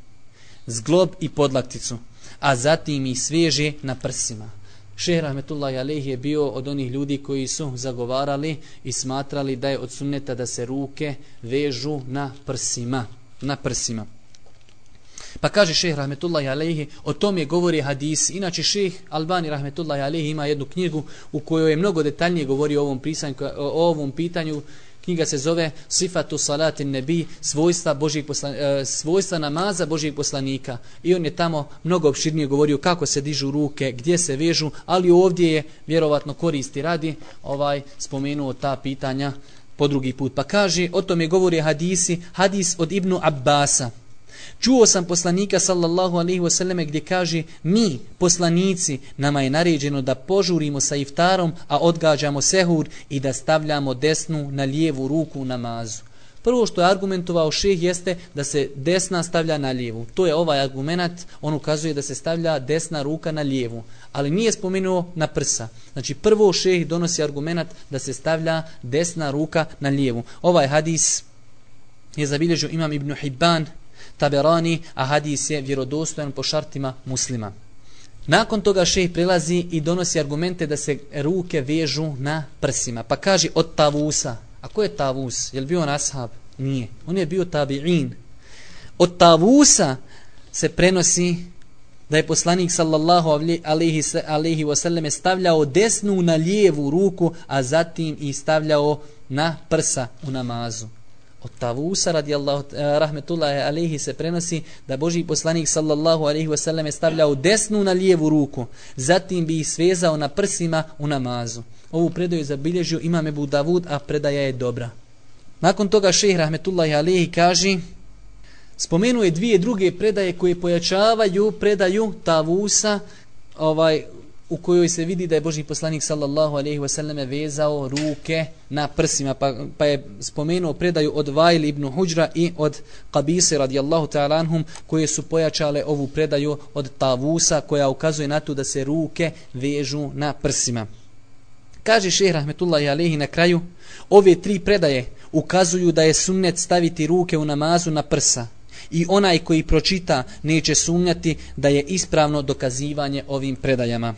Zglob i podlakticu a zatim i sveže na prsima. Šehr Rahmetullahi Aleyhi je bio od onih ljudi koji su zagovarali i smatrali da je od sunneta da se ruke vežu na prsima. Na prsima. Pa kaže šehr Rahmetullahi Aleyhi, o tom je govori hadis. Inače šehr Albani Rahmetullahi Aleyhi ima jednu knjigu u kojoj je mnogo detaljnije govori o ovom, pisanju, o ovom pitanju Knjiga se zove Sifatu salati nebi, svojstva, Božijeg poslanika, e, svojstva namaza Božijeg poslanika. I on je tamo mnogo opširnije govorio kako se dižu ruke, gdje se vežu, ali ovdje je vjerovatno koristi radi ovaj spomenuo ta pitanja po drugi put. Pa kaže, o tome govori hadisi, hadis od Ibnu Abbasa. Čuo sam poslanika sallallahu alaihi wasallam gdje kaže mi, poslanici, nama je naređeno da požurimo sa iftarom, a odgađamo sehur i da stavljamo desnu na lijevu ruku u namazu. Prvo što je argumentovao šeh jeste da se desna stavlja na lijevu. To je ovaj argument, on ukazuje da se stavlja desna ruka na lijevu. Ali nije spomenuo na prsa. Znači prvo šeh donosi argument da se stavlja desna ruka na lijevu. Ovaj hadis je zabilježio imam Ibn Hibban Taberani, a hadis je vjerodostojan po šartima muslima. Nakon toga šejh prelazi i donosi argumente da se ruke vežu na prsima. Pa kaže od tavusa. A ko je tavus? Je li bio on ashab? Nije. On je bio tabi'in. Od tavusa se prenosi da je poslanik sallallahu alaihi, alaihi wasallam stavljao desnu na lijevu ruku, a zatim i stavljao na prsa u namazu Od Tavusa radijallahu eh, rahmetullahi alejhi se prenosi da Boži poslanik sallallahu alejhi ve sellem stavljao desnu na lijevu ruku, zatim bi ih svezao na prsima u namazu. Ovu predaju zabilježio imam Ebu Davud, a predaja je dobra. Nakon toga šejh rahmetullahi alejhi kaže spomenuje dvije druge predaje koje pojačavaju predaju Tavusa ovaj u kojoj se vidi da je Boži poslanik sallallahu alejhi ve selleme vezao ruke na prsima pa, pa je spomenuo predaju od Vajl ibn Huđra i od Qabise radijallahu ta'ala anhum koje su pojačale ovu predaju od Tavusa koja ukazuje na to da se ruke vežu na prsima. Kaže šehr rahmetullahi alejhi na kraju ove tri predaje ukazuju da je sunnet staviti ruke u namazu na prsa i onaj koji pročita neće sumnjati da je ispravno dokazivanje ovim predajama.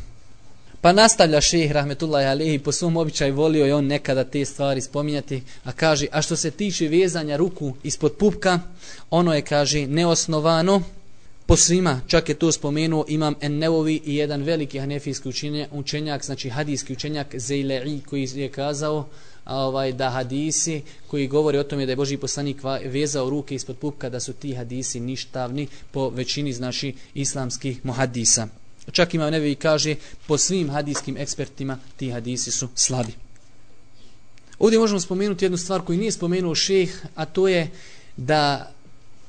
Pa nastavlja šeheh rahmetullahi alihi po svom običaju volio je on nekada te stvari spominjati, a kaže, a što se tiče vezanja ruku ispod pupka, ono je, kaže, neosnovano po svima, čak je to spomenuo imam Ennevovi i jedan veliki hanefijski učenjak, znači hadijski učenjak Zeyle'i koji je kazao, ovaj da hadisi koji govori o tome da je Boži poslanik vezao ruke ispod pupka da su ti hadisi ništavni po većini znači islamskih muhadisa. Čak ima nevi kaže po svim hadijskim ekspertima ti hadisi su slabi. Ovdje možemo spomenuti jednu stvar koju nije spomenuo šeh, a to je da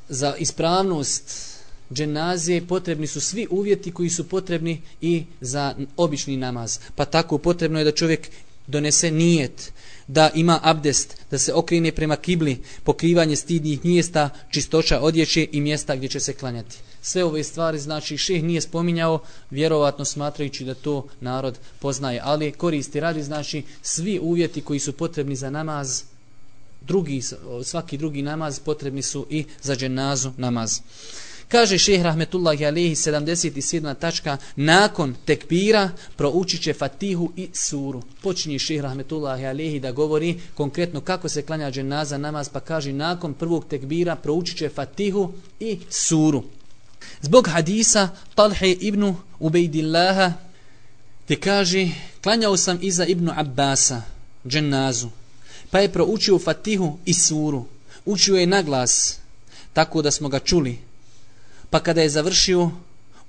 za ispravnost dženazije potrebni su svi uvjeti koji su potrebni i za obični namaz. Pa tako potrebno je da čovjek donese nijet, da ima abdest, da se okrene prema kibli, pokrivanje stidnih mjesta, čistoća odjeće i mjesta gdje će se klanjati. Sve ove stvari, znači, šeh nije spominjao, vjerovatno smatrajući da to narod poznaje, ali koristi radi, znači, svi uvjeti koji su potrebni za namaz, drugi, svaki drugi namaz potrebni su i za dženazu namaz. Kaže šeh rahmetullahi alihi 77. tačka, nakon tekbira proučit će fatihu i suru. Počinje šeh rahmetullahi alihi da govori konkretno kako se klanja dženaza namaz, pa kaže nakon prvog tekbira proučit će fatihu i suru. Zbog hadisa Talhe ibn Ubejdillaha te kaže, klanjao sam iza ibn Abbasa dženazu, pa je proučio fatihu i suru. Učio je naglas, tako da smo ga čuli, Pa kada je završio,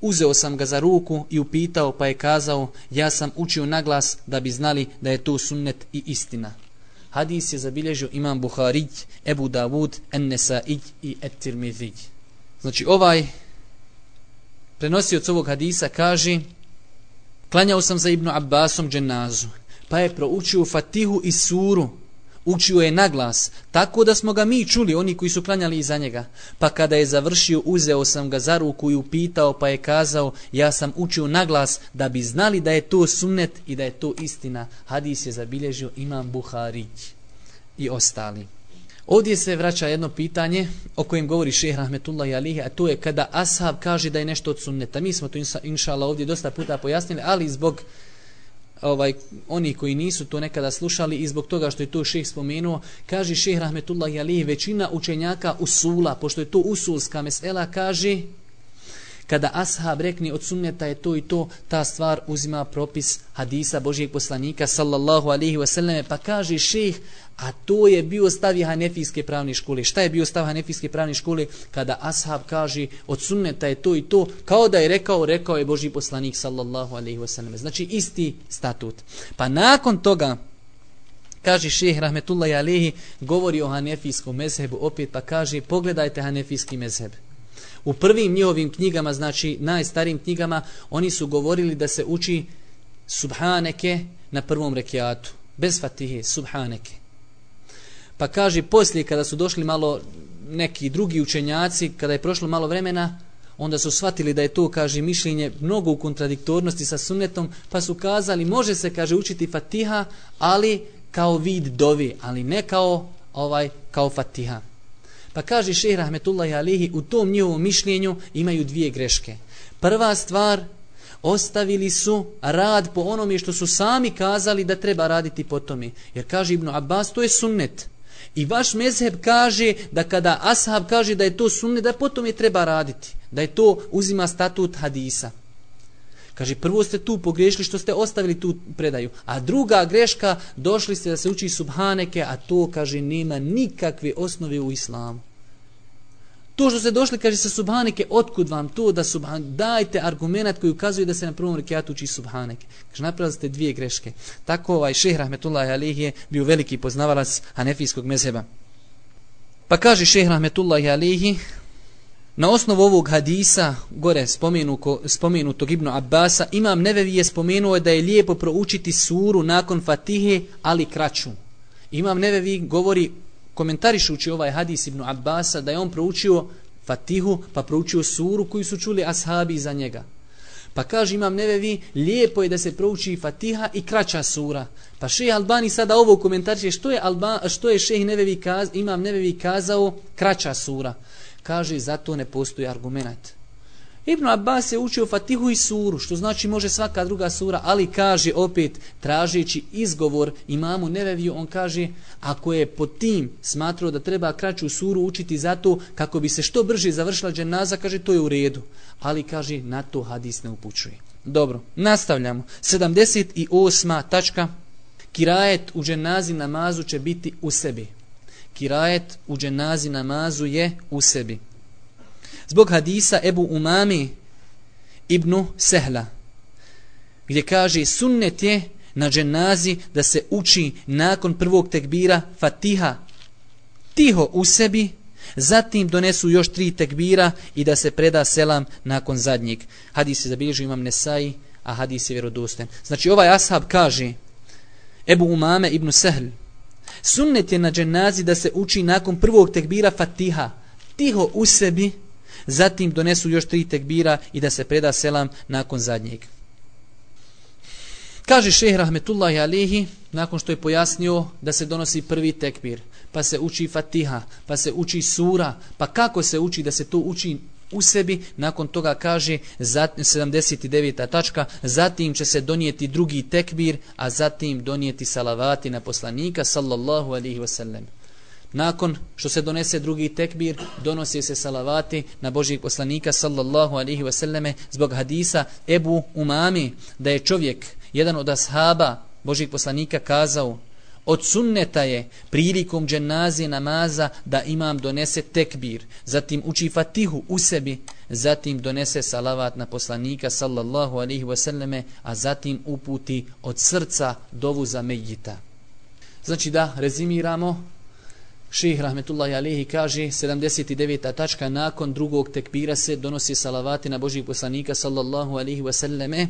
uzeo sam ga za ruku i upitao pa je kazao, ja sam učio naglas da bi znali da je to sunnet i istina. Hadis je zabilježio imam Buharić, Ebu Davud, Ennesaić i Etirmidhić. Znači ovaj prenosioc ovog hadisa kaže klanjao sam za Ibnu Abbasom dženazu pa je proučio Fatihu i Suru učio je naglas, tako da smo ga mi čuli, oni koji su klanjali iza njega. Pa kada je završio, uzeo sam ga za ruku i upitao, pa je kazao, ja sam učio naglas da bi znali da je to sunnet i da je to istina. Hadis je zabilježio Imam Buhari i ostali. Ovdje se vraća jedno pitanje o kojem govori šeh Rahmetullah i Alihi, a to je kada ashab kaže da je nešto od sunneta. Mi smo to inšala ovdje dosta puta pojasnili, ali zbog ovaj oni koji nisu to nekada slušali i zbog toga što je to šejh spomenuo kaže šejh rahmetullah ali većina učenjaka usula pošto je to usulska mesela kaže kada ashab rekni od sunneta je to i to ta stvar uzima propis hadisa Božijeg poslanika sallallahu alaihi wasallam pa kaže šejh A to je bio stav Hanefijske pravne škole. Šta je bio stav Hanefijske pravne škole? Kada ashab kaže od sunneta je to i to, kao da je rekao, rekao je Božji poslanik sallallahu alaihi wasallam. Znači isti statut. Pa nakon toga, kaže šeheh rahmetullahi alaihi, govori o Hanefijskom mezhebu opet, pa kaže, pogledajte Hanefijski mezheb. U prvim njihovim knjigama, znači najstarijim knjigama, oni su govorili da se uči subhaneke na prvom rekiatu. Bez fatihe, subhaneke. Pa kaže, poslije kada su došli malo neki drugi učenjaci, kada je prošlo malo vremena, onda su shvatili da je to, kaže, mišljenje mnogo u kontradiktornosti sa sunnetom, pa su kazali, može se, kaže, učiti fatiha, ali kao vid dovi, ali ne kao ovaj kao fatiha. Pa kaže šehr Rahmetullahi Alihi, u tom njihovom mišljenju imaju dvije greške. Prva stvar, ostavili su rad po onome što su sami kazali da treba raditi po tome. Jer kaže Ibnu Abbas, to je sunnet. I vaš mezheb kaže da kada ashab kaže da je to sunnet, da potom je treba raditi. Da je to uzima statut hadisa. Kaže, prvo ste tu pogriješili što ste ostavili tu predaju. A druga greška, došli ste da se uči subhaneke, a to, kaže, nema nikakve osnove u islamu. To što ste došli, kaže sa subhaneke, otkud vam to da subhan... Dajte argument koji ukazuje da se na prvom rekiatu uči subhaneke. Kaže, napravili ste dvije greške. Tako ovaj šeh Rahmetullahi Alihi je bio veliki poznavalac hanefijskog mezheba. Pa kaže šeh Rahmetullahi Alihi, Na osnovu ovog hadisa, gore spomenuko, spomenutog Ibnu Abbasa, imam nevevi je spomenuo da je lijepo proučiti suru nakon fatihe, ali kraću. Imam nevevi govori, komentarišući ovaj hadis Ibnu Abbasa, da je on proučio fatihu, pa proučio suru koju su čuli ashabi iza njega. Pa kaže imam nevevi, lijepo je da se prouči fatiha i kraća sura. Pa šeha Albani sada ovo komentariše, što je, Alba, što je šeha nevevi kaz, imam nevevi kazao kraća sura kaže zato ne postoji argument. Ibn Abbas je učio Fatihu i suru, što znači može svaka druga sura, ali kaže opet, tražeći izgovor imamu Neveviju, on kaže, ako je po tim smatrao da treba kraću suru učiti zato kako bi se što brže završila dženaza, kaže, to je u redu. Ali kaže, na to hadis ne upućuje. Dobro, nastavljamo. 78. tačka. Kirajet u dženazi namazu će biti u sebi kirajet u dženazi namazu je u sebi. Zbog hadisa Ebu Umami ibn Sehla, gdje kaže sunnet je na dženazi da se uči nakon prvog tekbira Fatiha tiho u sebi, zatim donesu još tri tekbira i da se preda selam nakon zadnjeg. Hadis je zabilježio imam Nesai, a hadis je vjerodosten. Znači ovaj ashab kaže Ebu Umame ibn Sehl, Sunnet je na dženazi da se uči nakon prvog tekbira Fatiha, tiho u sebi, zatim donesu još tri tekbira i da se preda selam nakon zadnjeg. Kaže šeh Rahmetullahi Alihi, nakon što je pojasnio da se donosi prvi tekbir, pa se uči Fatiha, pa se uči sura, pa kako se uči da se to uči u sebi, nakon toga kaže 79. tačka, zatim će se donijeti drugi tekbir, a zatim donijeti salavati na poslanika sallallahu alihi wasallam. Nakon što se donese drugi tekbir, donosi se salavati na Božijeg poslanika sallallahu alihi wasallame zbog hadisa Ebu Umami, da je čovjek, jedan od ashaba Božijeg poslanika kazao, Od sunneta je prilikom dženazije namaza da imam donese tekbir, zatim uči fatihu u sebi, zatim donese salavat na poslanika sallallahu alaihi wasallame, a zatim uputi od srca dovu za medjita. Znači da rezimiramo, Ših Rahmetullahi Alihi kaže 79. tačka nakon drugog tekbira se donosi salavati na Božih poslanika sallallahu alaihi wasallame,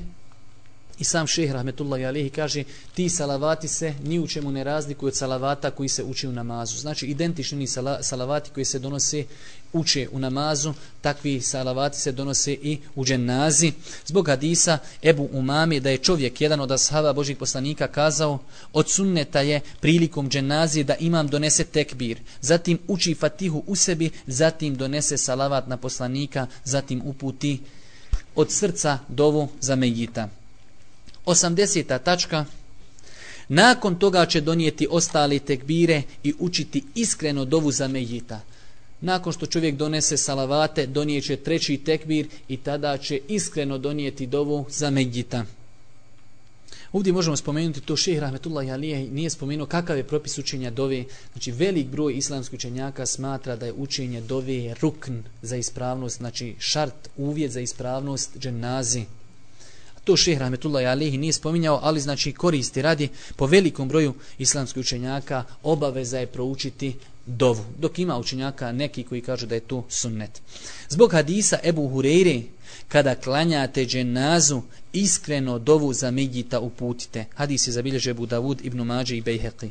I sam šehr Rahmetullahi Alihi kaže ti salavati se ni u čemu ne razlikuju od salavata koji se uči u namazu. Znači identični ni salavati koji se donose uče u namazu, takvi salavati se donose i u dženazi. Zbog hadisa Ebu Umami da je čovjek, jedan od ashaba Božih poslanika kazao od sunneta je prilikom dženazije da imam donese tekbir, zatim uči fatihu u sebi, zatim donese salavat na poslanika, zatim uputi od srca dovu za mejita. 80. tačka. Nakon toga će donijeti ostali tekbire i učiti iskreno dovu za mejita. Nakon što čovjek donese salavate, donijeće treći tekbir i tada će iskreno donijeti dovu za mejita. Ovdje možemo spomenuti to šehr Rahmetullah Alije nije spomenuo kakav je propis učenja dove. Znači velik broj islamskih učenjaka smatra da je učenje dove rukn za ispravnost, znači šart, uvjet za ispravnost dženazi. To šeh Rahmetullah Alihi nije spominjao, ali znači koristi radi po velikom broju islamskih učenjaka obaveza je proučiti dovu. Dok ima učenjaka neki koji kažu da je to sunnet. Zbog hadisa Ebu Hureyre, kada klanjate dženazu, iskreno dovu za Medjita uputite. Hadis je zabilježe Budavud, Ibn Mađe i Bejheqi.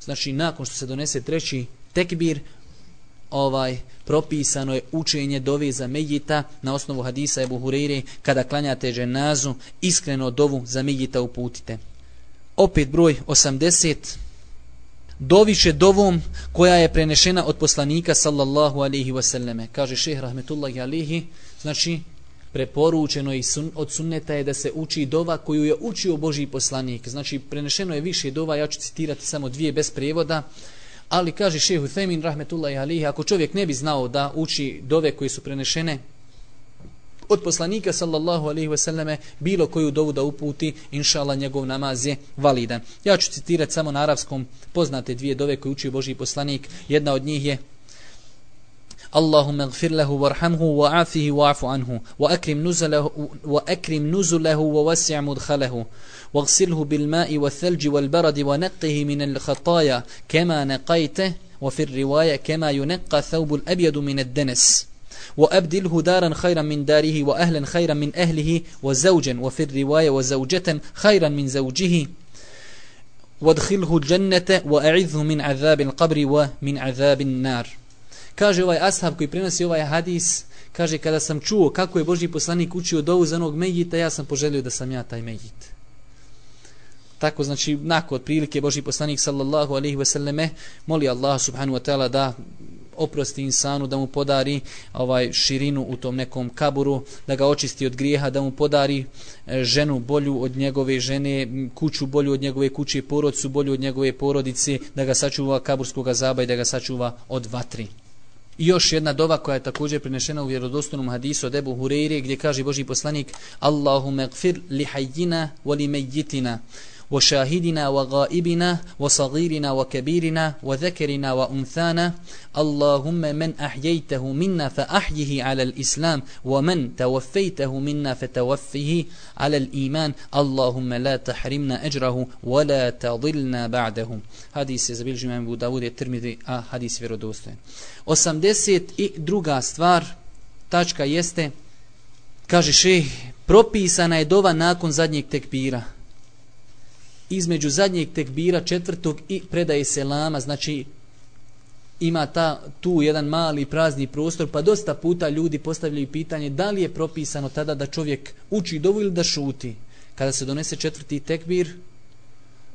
Znači, nakon što se donese treći tekbir, ovaj propisano je učenje dove za Medjita na osnovu hadisa Ebu Hureyre kada klanjate ženazu iskreno dovu za Megita uputite. Opet broj 80 doviše dovom koja je prenešena od poslanika sallallahu alihi wasallame. Kaže šehr rahmetullahi alihi, znači preporučeno i sun, od sunneta je da se uči dova koju je učio Boži poslanik. Znači prenešeno je više dova, ja ću citirati samo dvije bez prijevoda. Ali kaže šehu Themin rahmetullahi alihi, ako čovjek ne bi znao da uči dove koje su prenešene od poslanika sallallahu alaihi wasallame bilo koju dovu da uputi, inšala njegov namaz je validan. Ja ću citirati samo na arapskom poznate dvije dove koje učio Boži poslanik. Jedna od njih je اللهم اغفر له وارحمه وعافه واعف عنه وأكرم نزله, وأكرم نزله ووسع مدخله واغسله بالماء والثلج والبرد ونقه من الخطايا كما نقيته وفي الرواية كما ينقى ثوب الأبيض من الدنس. وأبدله دارا خيرا من داره وأهلا خيرا من أهله وزوجا وفي الرواية وزوجة خيرا من زوجه. وادخله الجنة وأعذه من عذاب القبر ومن عذاب النار. Kaže ovaj ashab koji prenosi ovaj hadis, kaže kada sam čuo kako je Božji poslanik učio dovu za onog mejita, ja sam poželio da sam ja taj mejit. Tako znači, nakon otprilike Boži poslanik sallallahu alaihi ve selleme moli Allah subhanu wa ta'ala da oprosti insanu, da mu podari ovaj širinu u tom nekom kaburu, da ga očisti od grijeha, da mu podari e, ženu bolju od njegove žene, kuću bolju od njegove kuće, porodcu bolju od njegove porodice, da ga sačuva kaburskog azaba i da ga sačuva od vatri. I još jedna dova koja je također prinešena u vjerodostojnom hadisu od Ebu Hureyre gdje kaže Boži poslanik Allahume gfir li hajjina wa li mejjitina وشاهدنا وغائبنا وصغيرنا وكبيرنا وذكرنا وأنثانا اللهم من أحييته منا فأحيه على الإسلام ومن توفيته منا فتوفيه على الإيمان اللهم لا تحرمنا أجره ولا تضلنا بعده حديث زبيل جمعين بو داود الترمذي آه حديث فيرودوستين 82. stvar tačka jeste kaže šeh propisana je dova nakon zadnjeg tekbira između zadnjeg tekbira četvrtog i predaje selama, znači ima ta tu jedan mali prazni prostor, pa dosta puta ljudi postavljaju pitanje da li je propisano tada da čovjek uči dovu ili da šuti. Kada se donese četvrti tekbir,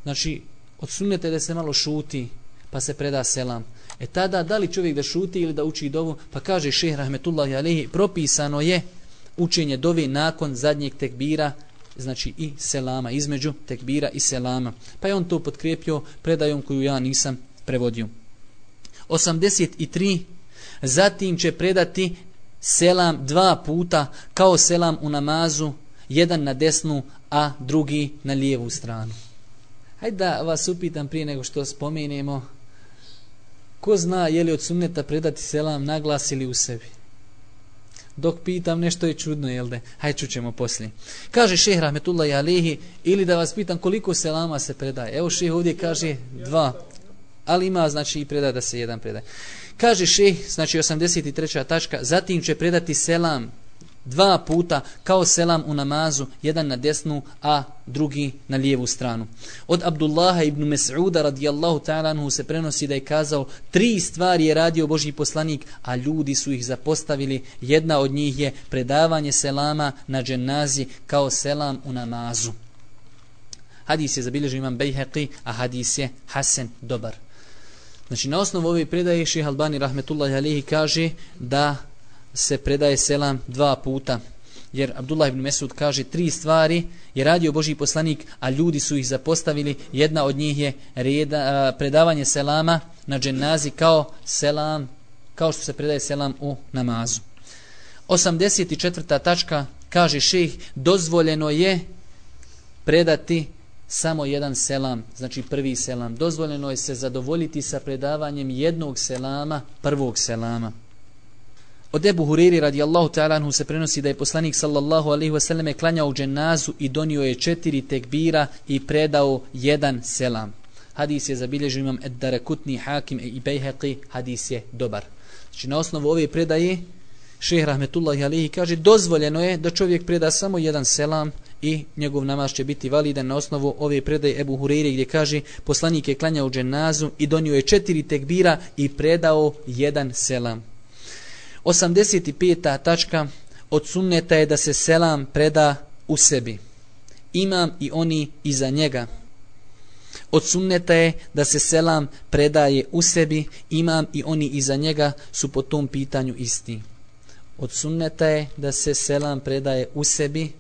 znači odsunete da se malo šuti, pa se preda selam. E tada da li čovjek da šuti ili da uči dovu, pa kaže šehr rahmetullahi alihi, propisano je učenje dovi nakon zadnjeg tekbira, znači i selama, između tekbira i selama. Pa je on to potkrijepio predajom koju ja nisam prevodio. 83. Zatim će predati selam dva puta kao selam u namazu, jedan na desnu, a drugi na lijevu stranu. Hajde da vas upitam prije nego što spomenemo. Ko zna je li od sunneta predati selam na glas ili u sebi? Dok pitam nešto je čudno, jel de? Hajde čućemo poslije. Kaže šeh Rahmetullah i Alihi, ili da vas pitam koliko selama se predaje. Evo šeh ovdje kaže dva, ali ima znači i predaje da se jedan predaje. Kaže šeh, znači 83. tačka, zatim će predati selam dva puta kao selam u namazu, jedan na desnu, a drugi na lijevu stranu. Od Abdullaha ibn Mes'uda radijallahu ta'ala anhu se prenosi da je kazao tri stvari je radio Božji poslanik, a ljudi su ih zapostavili. Jedna od njih je predavanje selama na dženazi kao selam u namazu. Hadis je zabilježio imam Bejheqi, a hadis je Hasan dobar. Znači na osnovu ove predaje Ših Albani rahmetullahi alihi kaže da se predaje selam dva puta. Jer Abdullah ibn Mesud kaže tri stvari je radio Boži poslanik, a ljudi su ih zapostavili. Jedna od njih je reda, predavanje selama na dženazi kao selam, kao što se predaje selam u namazu. 84. tačka kaže šejh dozvoljeno je predati samo jedan selam, znači prvi selam. Dozvoljeno je se zadovoljiti sa predavanjem jednog selama, prvog selama. Od Ebu Huriri radijallahu ta'ala anhu se prenosi da je poslanik sallallahu alaihi wasallam klanjao u dženazu i donio je četiri tekbira i predao jedan selam. Hadis je zabilježio imam Ed Darakutni Hakim i Bejheqi, hadis je dobar. Znači na osnovu ove predaje šehr rahmetullahi alaihi kaže dozvoljeno je da čovjek preda samo jedan selam i njegov namaz će biti validan na osnovu ove predaje Ebu Hureyre gdje kaže poslanik je klanjao u dženazu i donio je četiri tekbira i predao jedan selam. 85. tačka od sunneta je da se selam preda u sebi. Imam i oni iza njega. Od sunneta je da se selam predaje u sebi, imam i oni iza njega su po tom pitanju isti. Od sunneta je da se selam predaje u sebi,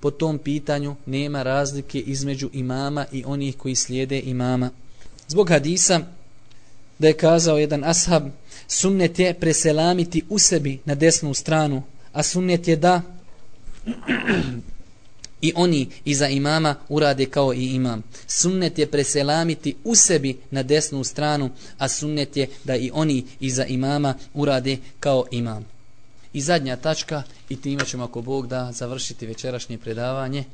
po tom pitanju nema razlike između imama i onih koji slijede imama. Zbog hadisa da je kazao jedan ashab, sunnet je preselamiti u sebi na desnu stranu, a sunnet je da i oni iza imama urade kao i imam. Sunnet je preselamiti u sebi na desnu stranu, a sunnet je da i oni iza imama urade kao imam. I zadnja tačka, i time ćemo ako Bog da završiti večerašnje predavanje,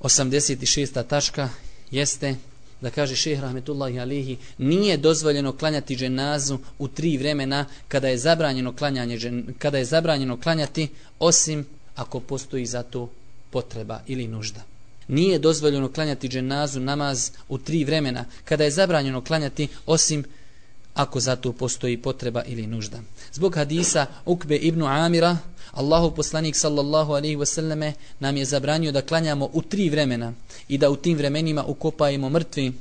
86. tačka jeste da kaže šehr rahmetullahi alihi nije dozvoljeno klanjati dženazu u tri vremena kada je zabranjeno klanjanje kada je zabranjeno klanjati osim ako postoji za to potreba ili nužda. Nije dozvoljeno klanjati dženazu namaz u tri vremena kada je zabranjeno klanjati osim ako za to postoji potreba ili nužda. Zbog hadisa Ukbe ibn Amira, Allahu poslanik sallallahu alaihi wasallame nam je zabranio da klanjamo u tri vremena i da u tim vremenima ukopajemo mrtvi.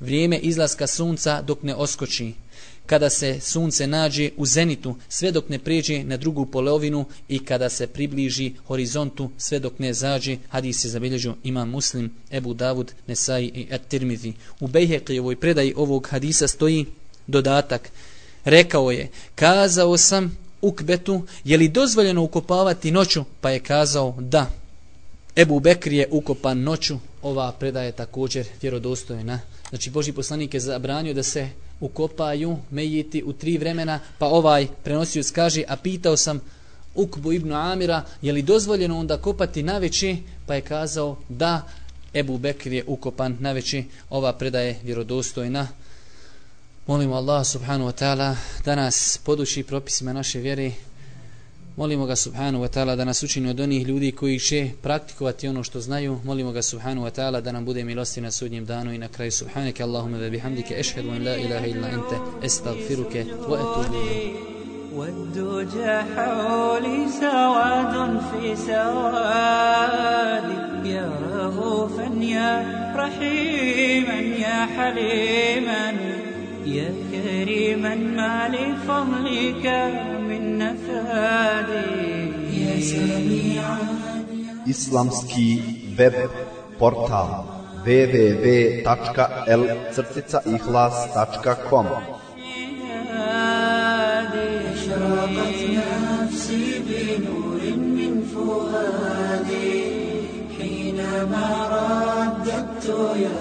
Vrijeme izlaska sunca dok ne oskoči. Kada se sunce nađe u zenitu sve dok ne pređe na drugu polovinu i kada se približi horizontu sve dok ne zađe hadis je zabilježio imam muslim Ebu Davud Nesai i At-Tirmidhi. U Bejheqijevoj predaji ovog hadisa stoji dodatak. Rekao je kazao sam ukbetu je li dozvoljeno ukopavati noću? Pa je kazao da. Ebu Bekr je ukopan noću. Ova predaja je također vjerodostojna. Znači Boži poslanik je zabranio da se ukopaju mejiti u tri vremena, pa ovaj prenosio kaže, a pitao sam Ukbu ibn Amira, je li dozvoljeno onda kopati na veći, pa je kazao da. Ebu Bekr je ukopan na veći, ova predaje vjerodostojna. Molimo Allah subhanahu wa ta'ala da nas poduči propisima naše vjere, Molimo ga subhanu wa ta'ala da nas učini od onih ljudi koji će praktikovati ono što znaju. Molimo ga subhanu wa ta'ala da nam bude milosti na sudnjem danu i na kraju subhanike Allahumma ve bihamdike ešhedu in la ilaha illa ente estagfiruke wa etubu والدجى حولي سواد في سواد يا رغوفا يا رحيما يا حليما يا كريما ما لفضلك من نفادي. يا سميعا. Islamski web portal www.l-ihlas.com أشرقت نفسي بنور من فؤادي. حينما رددت يا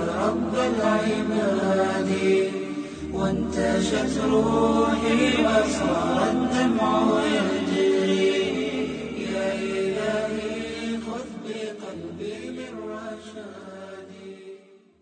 أنتشت روحي وأسرى الدمع يهدي